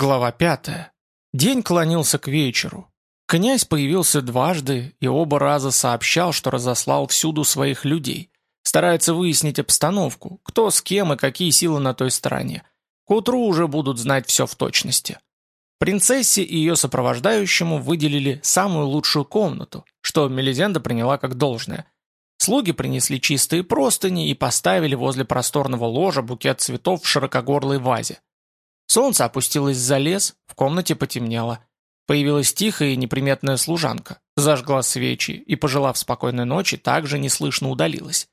Глава пятая. День клонился к вечеру. Князь появился дважды и оба раза сообщал, что разослал всюду своих людей. Старается выяснить обстановку, кто с кем и какие силы на той стороне. К утру уже будут знать все в точности. Принцессе и ее сопровождающему выделили самую лучшую комнату, что Мелизенда приняла как должное. Слуги принесли чистые простыни и поставили возле просторного ложа букет цветов в широкогорлой вазе. Солнце опустилось за лес, в комнате потемнело. Появилась тихая и неприметная служанка, зажгла свечи и, пожелав спокойной ночи, также неслышно удалилась.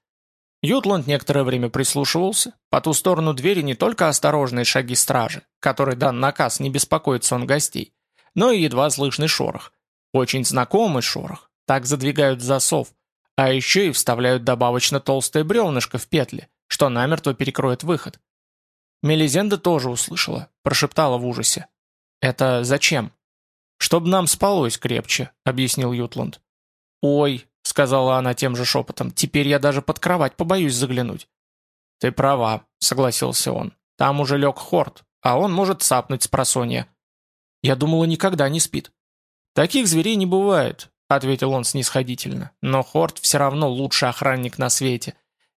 Ютланд некоторое время прислушивался. По ту сторону двери не только осторожные шаги стражи, который дан наказ не беспокоить сон гостей, но и едва слышный шорох. Очень знакомый шорох. Так задвигают засов. А еще и вставляют добавочно толстое бревнышко в петли, что намертво перекроет выход. Мелизенда тоже услышала, прошептала в ужасе. «Это зачем?» «Чтоб нам спалось крепче», — объяснил Ютланд. «Ой», — сказала она тем же шепотом, — «теперь я даже под кровать побоюсь заглянуть». «Ты права», — согласился он. «Там уже лег Хорт, а он может сапнуть с просонья». «Я думала, никогда не спит». «Таких зверей не бывает», — ответил он снисходительно. «Но Хорт все равно лучший охранник на свете.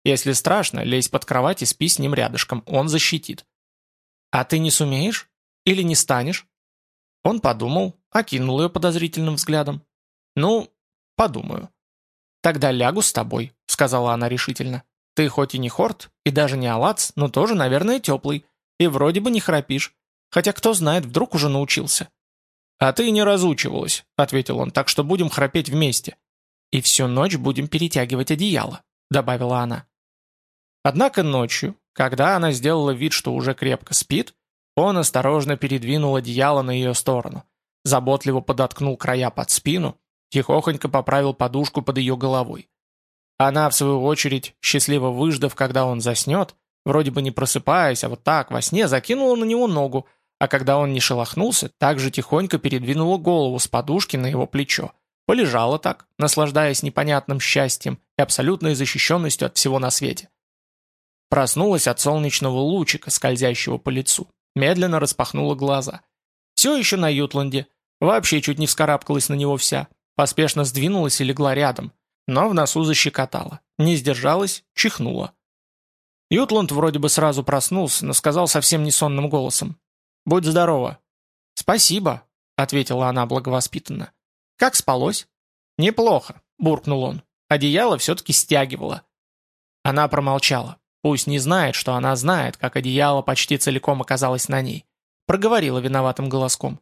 Если страшно, лезь под кровать и спи с ним рядышком, он защитит. А ты не сумеешь? Или не станешь? Он подумал, окинул ее подозрительным взглядом. Ну, подумаю. Тогда лягу с тобой, сказала она решительно. Ты хоть и не хорт, и даже не алац, но тоже, наверное, теплый. И вроде бы не храпишь. Хотя кто знает, вдруг уже научился. «А ты не разучивалась», — ответил он, «так что будем храпеть вместе». «И всю ночь будем перетягивать одеяло», — добавила она. Однако ночью, когда она сделала вид, что уже крепко спит, он осторожно передвинул одеяло на ее сторону, заботливо подоткнул края под спину, тихохонько поправил подушку под ее головой. Она, в свою очередь, счастливо выждав, когда он заснет, вроде бы не просыпаясь, а вот так, во сне, закинула на него ногу, а когда он не шелохнулся, также тихонько передвинула голову с подушки на его плечо. Полежала так, наслаждаясь непонятным счастьем и абсолютной защищенностью от всего на свете. Проснулась от солнечного лучика, скользящего по лицу. Медленно распахнула глаза. Все еще на Ютланде. Вообще чуть не вскарабкалась на него вся. Поспешно сдвинулась и легла рядом. Но в носу защекотала. Не сдержалась, чихнула. Ютланд вроде бы сразу проснулся, но сказал совсем не сонным голосом. «Будь здорова». «Спасибо», — ответила она благовоспитанно. «Как спалось?» «Неплохо», — буркнул он. Одеяло все-таки стягивало. Она промолчала. Пусть не знает, что она знает, как одеяло почти целиком оказалось на ней. Проговорила виноватым голоском.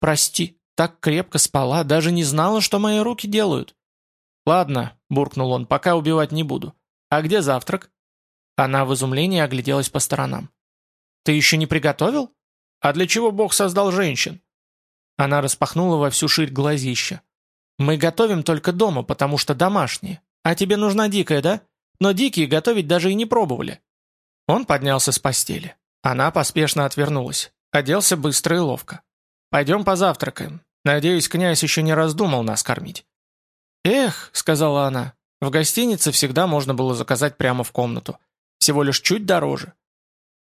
«Прости, так крепко спала, даже не знала, что мои руки делают». «Ладно», — буркнул он, — «пока убивать не буду. А где завтрак?» Она в изумлении огляделась по сторонам. «Ты еще не приготовил? А для чего Бог создал женщин?» Она распахнула во всю ширь глазища. «Мы готовим только дома, потому что домашние. А тебе нужна дикая, да? Но дикие готовить даже и не пробовали. Он поднялся с постели. Она поспешно отвернулась. Оделся быстро и ловко. «Пойдем позавтракаем. Надеюсь, князь еще не раздумал нас кормить». «Эх», — сказала она, — «в гостинице всегда можно было заказать прямо в комнату. Всего лишь чуть дороже».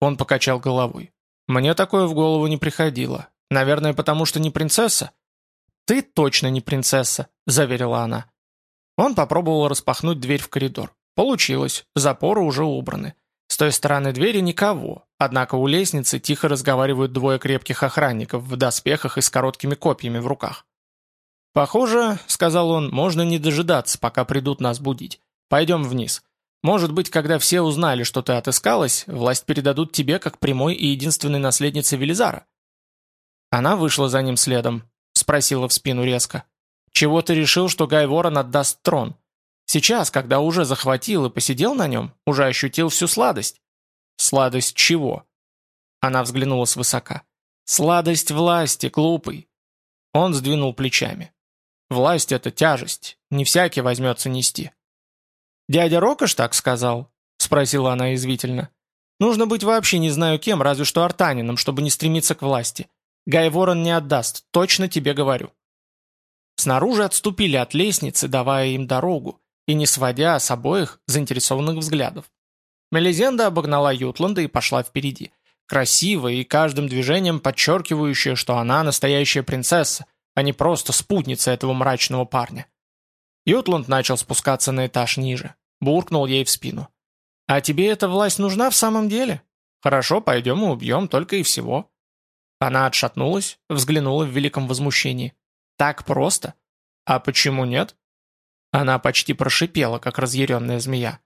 Он покачал головой. «Мне такое в голову не приходило. Наверное, потому что не принцесса?» «Ты точно не принцесса», — заверила она. Он попробовал распахнуть дверь в коридор. Получилось, запоры уже убраны. С той стороны двери никого, однако у лестницы тихо разговаривают двое крепких охранников в доспехах и с короткими копьями в руках. «Похоже, — сказал он, — можно не дожидаться, пока придут нас будить. Пойдем вниз. Может быть, когда все узнали, что ты отыскалась, власть передадут тебе как прямой и единственной наследнице Велизара». Она вышла за ним следом, спросила в спину резко. «Чего ты решил, что Гай Ворон отдаст трон? Сейчас, когда уже захватил и посидел на нем, уже ощутил всю сладость. Сладость чего? Она взглянула свысока. Сладость власти, глупый. Он сдвинул плечами. Власть — это тяжесть, не всякий возьмется нести. «Дядя Рокош так сказал?» — спросила она извительно. «Нужно быть вообще не знаю кем, разве что артанином, чтобы не стремиться к власти. Гай Ворон не отдаст, точно тебе говорю». Снаружи отступили от лестницы, давая им дорогу, и не сводя с обоих заинтересованных взглядов. Мелизенда обогнала Ютланда и пошла впереди. красивая и каждым движением подчеркивающая, что она настоящая принцесса, а не просто спутница этого мрачного парня. Ютланд начал спускаться на этаж ниже. Буркнул ей в спину. «А тебе эта власть нужна в самом деле? Хорошо, пойдем и убьем, только и всего». Она отшатнулась, взглянула в великом возмущении. «Так просто? А почему нет?» Она почти прошипела, как разъяренная змея.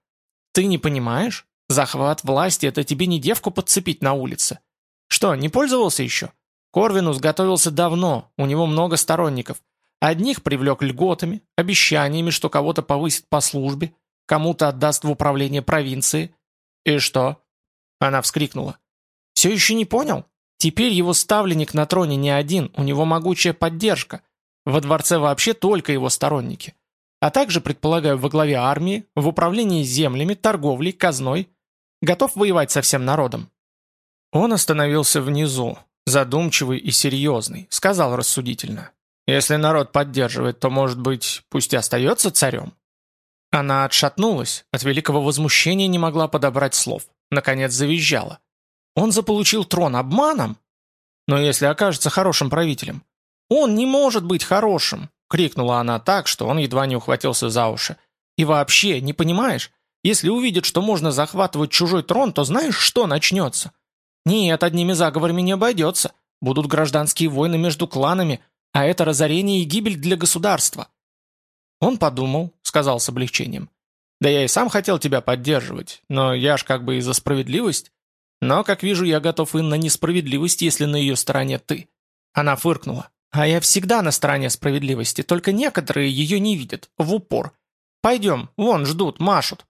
«Ты не понимаешь? Захват власти — это тебе не девку подцепить на улице. Что, не пользовался еще? Корвинус готовился давно, у него много сторонников. Одних привлек льготами, обещаниями, что кого-то повысит по службе, кому-то отдаст в управление провинции. И что? Она вскрикнула. Все еще не понял? Теперь его ставленник на троне не один, у него могучая поддержка. Во дворце вообще только его сторонники. А также, предполагаю, во главе армии, в управлении землями, торговлей, казной. Готов воевать со всем народом. Он остановился внизу, задумчивый и серьезный, сказал рассудительно. «Если народ поддерживает, то, может быть, пусть и остается царем?» Она отшатнулась, от великого возмущения не могла подобрать слов. Наконец завизжала. «Он заполучил трон обманом? Но если окажется хорошим правителем?» «Он не может быть хорошим!» — крикнула она так, что он едва не ухватился за уши. «И вообще, не понимаешь? Если увидит, что можно захватывать чужой трон, то знаешь, что начнется? Нет, одними заговорами не обойдется. Будут гражданские войны между кланами, а это разорение и гибель для государства. Он подумал, сказал с облегчением. «Да я и сам хотел тебя поддерживать, но я ж как бы и за справедливость. Но, как вижу, я готов и на несправедливость, если на ее стороне ты». Она фыркнула. «А я всегда на стороне справедливости, только некоторые ее не видят, в упор. Пойдем, вон ждут, машут».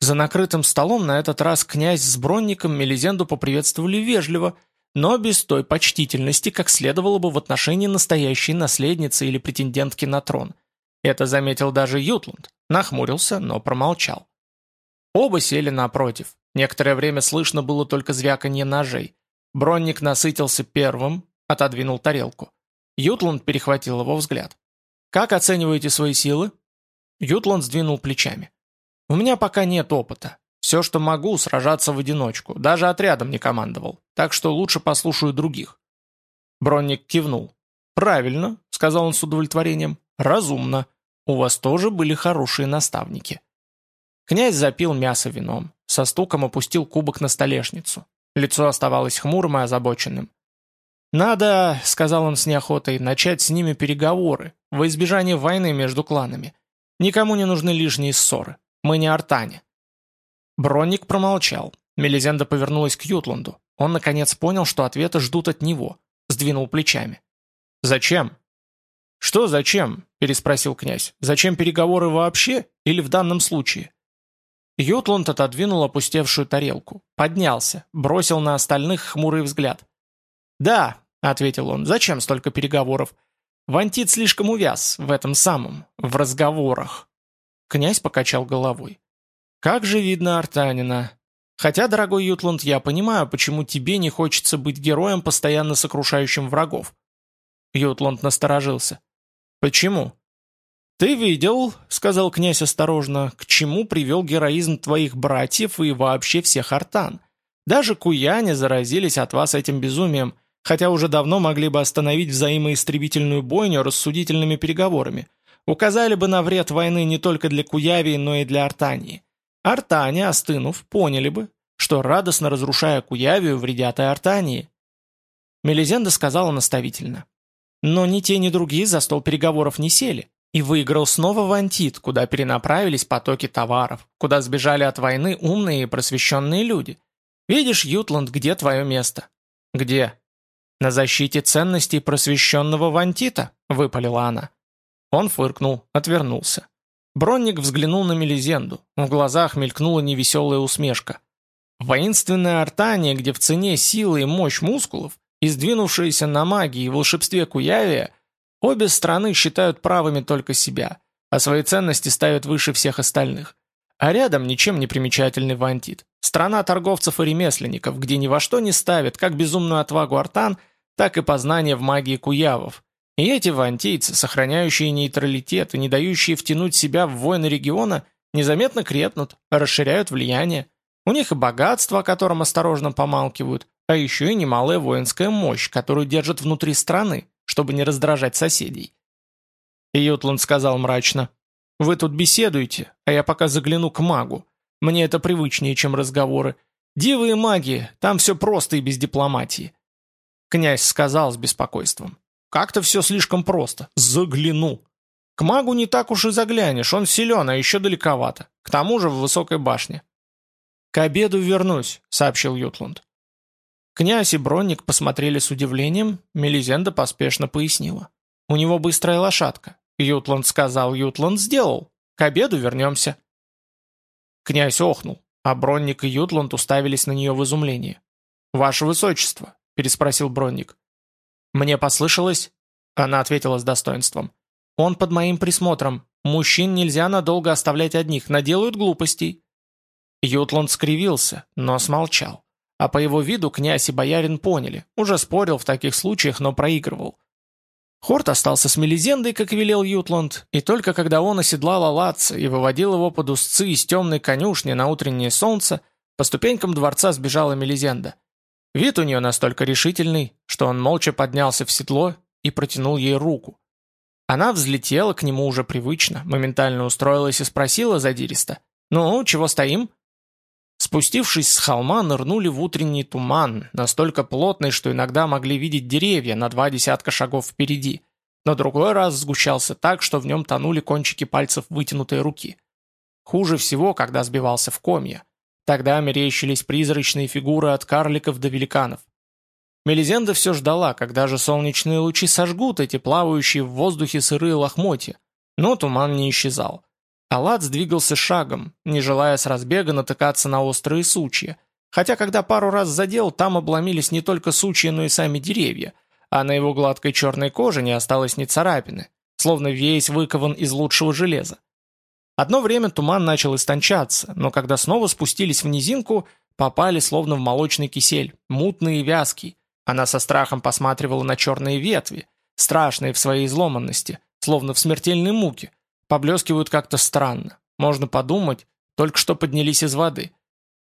За накрытым столом на этот раз князь с бронником Мелизенду поприветствовали вежливо, но без той почтительности, как следовало бы в отношении настоящей наследницы или претендентки на трон – это заметил даже Ютланд, нахмурился, но промолчал. Оба сели напротив. Некоторое время слышно было только звяканье ножей. Бронник насытился первым, отодвинул тарелку. Ютланд перехватил его взгляд. «Как оцениваете свои силы?» Ютланд сдвинул плечами. «У меня пока нет опыта. Все, что могу, сражаться в одиночку. Даже отрядом не командовал. Так что лучше послушаю других». Бронник кивнул. «Правильно», — сказал он с удовлетворением. «Разумно. У вас тоже были хорошие наставники». Князь запил мясо вином, со стуком опустил кубок на столешницу. Лицо оставалось хмурым и озабоченным. «Надо, — сказал он с неохотой, — начать с ними переговоры, во избежание войны между кланами. Никому не нужны лишние ссоры. Мы не артане». Бронник промолчал. Мелизенда повернулась к Ютланду. Он, наконец, понял, что ответа ждут от него. Сдвинул плечами. «Зачем?» «Что зачем?» – переспросил князь. «Зачем переговоры вообще или в данном случае?» Ютланд отодвинул опустевшую тарелку, поднялся, бросил на остальных хмурый взгляд. «Да», — ответил он, — «зачем столько переговоров? Вантит слишком увяз в этом самом, в разговорах». Князь покачал головой. «Как же видно Артанина. Хотя, дорогой Ютланд, я понимаю, почему тебе не хочется быть героем, постоянно сокрушающим врагов». Ютланд насторожился. «Почему?» «Ты видел, — сказал князь осторожно, — к чему привел героизм твоих братьев и вообще всех артан. Даже куяне заразились от вас этим безумием, хотя уже давно могли бы остановить взаимоистребительную бойню рассудительными переговорами. Указали бы на вред войны не только для Куявии, но и для Артании. Артане, остынув, поняли бы, что радостно разрушая Куявию, вредят и Артании. Мелизенда сказала наставительно. Но ни те, ни другие за стол переговоров не сели. И выиграл снова Вантит, куда перенаправились потоки товаров, куда сбежали от войны умные и просвещенные люди. Видишь, Ютланд, где твое место? Где? На защите ценностей просвещенного Вантита, выпалила она. Он фыркнул, отвернулся. Бронник взглянул на Мелизенду. В глазах мелькнула невеселая усмешка. Воинственная артания, где в цене силы и мощь мускулов, и сдвинувшиеся на магии и волшебстве Куявия, обе страны считают правыми только себя, а свои ценности ставят выше всех остальных. А рядом ничем не примечательный Вантит. Страна торговцев и ремесленников, где ни во что не ставят как безумную отвагу артан, так и познание в магии куявов. И эти вантийцы, сохраняющие нейтралитет и не дающие втянуть себя в войны региона, незаметно крепнут, расширяют влияние. У них и богатство, о котором осторожно помалкивают, а еще и немалая воинская мощь, которую держат внутри страны, чтобы не раздражать соседей. Ютланд сказал мрачно, «Вы тут беседуете, а я пока загляну к магу. Мне это привычнее, чем разговоры. Дивы и маги, там все просто и без дипломатии». Князь сказал с беспокойством, «Как-то все слишком просто. Загляну». К магу не так уж и заглянешь, он силен, а еще далековато. К тому же в высокой башне. «К обеду вернусь», — сообщил Ютланд. Князь и Бронник посмотрели с удивлением, Мелизенда поспешно пояснила. «У него быстрая лошадка. Ютланд сказал, Ютланд сделал. К обеду вернемся». Князь охнул, а Бронник и Ютланд уставились на нее в изумлении. «Ваше высочество», — переспросил Бронник. «Мне послышалось?» Она ответила с достоинством. Он под моим присмотром. Мужчин нельзя надолго оставлять одних, наделают глупостей». Ютланд скривился, но смолчал. А по его виду князь и боярин поняли. Уже спорил в таких случаях, но проигрывал. Хорт остался с Мелизендой, как велел Ютланд, и только когда он оседлал Алатца и выводил его под узцы из темной конюшни на утреннее солнце, по ступенькам дворца сбежала Мелизенда. Вид у нее настолько решительный, что он молча поднялся в седло и протянул ей руку. Она взлетела к нему уже привычно, моментально устроилась и спросила задиристо. «Ну, чего стоим?» Спустившись с холма, нырнули в утренний туман, настолько плотный, что иногда могли видеть деревья на два десятка шагов впереди. Но другой раз сгущался так, что в нем тонули кончики пальцев вытянутой руки. Хуже всего, когда сбивался в комья. Тогда мерещились призрачные фигуры от карликов до великанов. Мелизенда все ждала, когда же солнечные лучи сожгут эти плавающие в воздухе сырые лохмотья, но туман не исчезал. Аллат сдвигался шагом, не желая с разбега натыкаться на острые сучья, хотя когда пару раз задел, там обломились не только сучья, но и сами деревья, а на его гладкой черной коже не осталось ни царапины, словно весь выкован из лучшего железа. Одно время туман начал истончаться, но когда снова спустились в низинку, попали словно в молочный кисель, мутный и вязкий, она со страхом посматривала на черные ветви, страшные в своей изломанности, словно в смертельной муке. Поблескивают как-то странно. Можно подумать, только что поднялись из воды.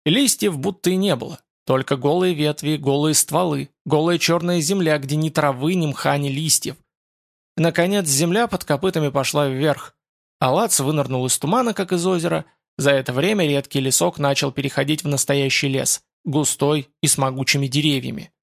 Листьев будто и не было. Только голые ветви, голые стволы, голая черная земля, где ни травы, ни мха, ни листьев. Наконец земля под копытами пошла вверх. Алац вынырнул из тумана, как из озера. За это время редкий лесок начал переходить в настоящий лес, густой и с могучими деревьями.